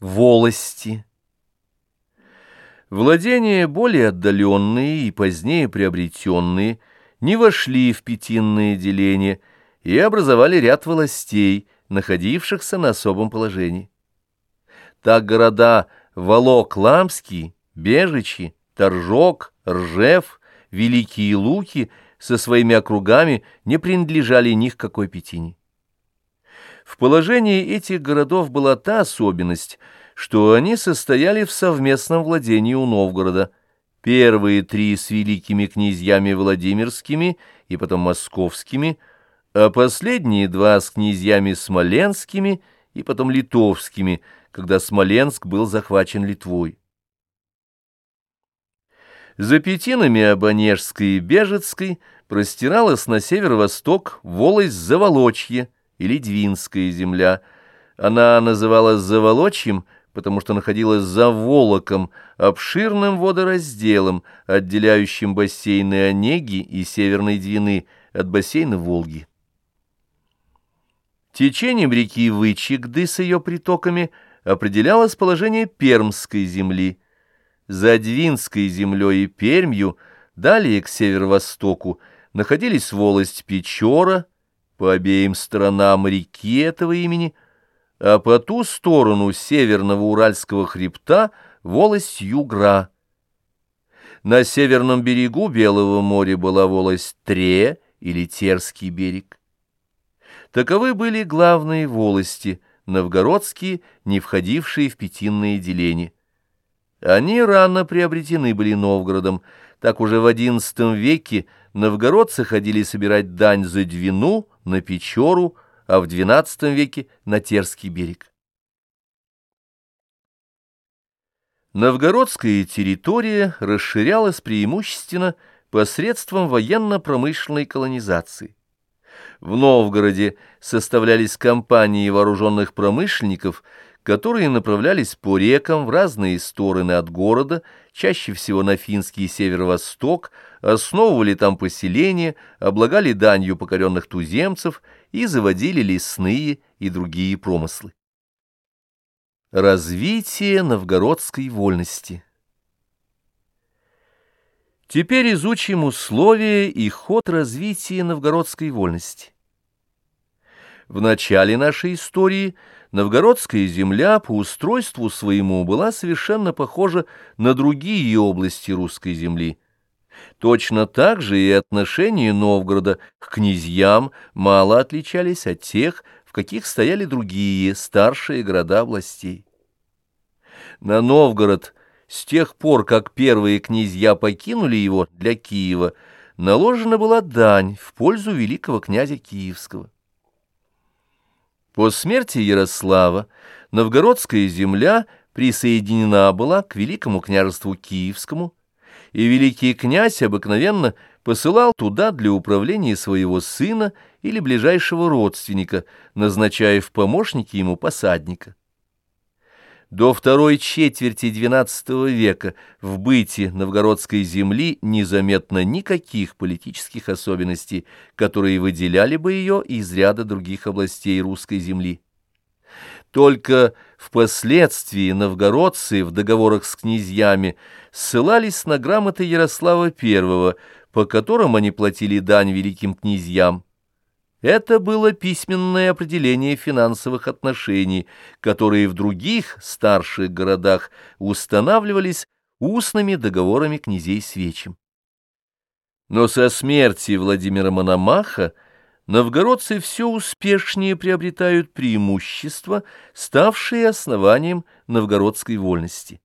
Волости. Владения более отдаленные и позднее приобретенные не вошли в пятинное деление и образовали ряд властей, находившихся на особом положении. Так города Волок-Ламский, Бежичи, Торжок, Ржев, Великие Луки со своими округами не принадлежали ни к какой пятине. В положении этих городов была та особенность, что они состояли в совместном владении у Новгорода. Первые три с великими князьями Владимирскими и потом московскими, а последние два с князьями Смоленскими и потом литовскими, когда Смоленск был захвачен Литвой. За пятинами Абонежской и Бежецкой простиралась на северо-восток волость Заволочье, или Двинская земля. Она называлась Заволочьем, потому что находилась за Волоком, обширным водоразделом, отделяющим бассейны Онеги и Северной Двины от бассейна Волги. Течением реки Вычегды с ее притоками определялось положение Пермской земли. За Двинской землей и Пермью, далее к северо-востоку, находились волость Печора, по обеим сторонам реки этого имени, а по ту сторону северного Уральского хребта волость Югра. На северном берегу Белого моря была волость Тре или Терский берег. Таковы были главные волости, новгородские, не входившие в пятинное деление. Они рано приобретены были Новгородом, так уже в XI веке новгородцы ходили собирать дань за Двину, на Печору, а в XII веке на Терский берег. Новгородская территория расширялась преимущественно посредством военно-промышленной колонизации. В Новгороде составлялись компании вооруженных промышленников, которые направлялись по рекам в разные стороны от города, чаще всего на финский северо-восток, основывали там поселения, облагали данью покоренных туземцев и заводили лесные и другие промыслы. Развитие новгородской вольности Теперь изучим условия и ход развития новгородской вольности. В начале нашей истории – Новгородская земля по устройству своему была совершенно похожа на другие области русской земли. Точно так же и отношения Новгорода к князьям мало отличались от тех, в каких стояли другие старшие города областей. На Новгород с тех пор, как первые князья покинули его для Киева, наложена была дань в пользу великого князя Киевского. По смерти Ярослава новгородская земля присоединена была к Великому княжеству Киевскому, и великий князь обыкновенно посылал туда для управления своего сына или ближайшего родственника, назначая в помощники ему посадника. До второй четверти XII века в быте новгородской земли незаметно никаких политических особенностей, которые выделяли бы ее из ряда других областей русской земли. Только впоследствии новгородцы в договорах с князьями ссылались на грамоты Ярослава I, по которым они платили дань великим князьям, это было письменное определение финансовых отношений, которые в других старших городах устанавливались устными договорами князей с Вечем. Но со смерти Владимира Мономаха новгородцы все успешнее приобретают преимущества, ставшие основанием новгородской вольности.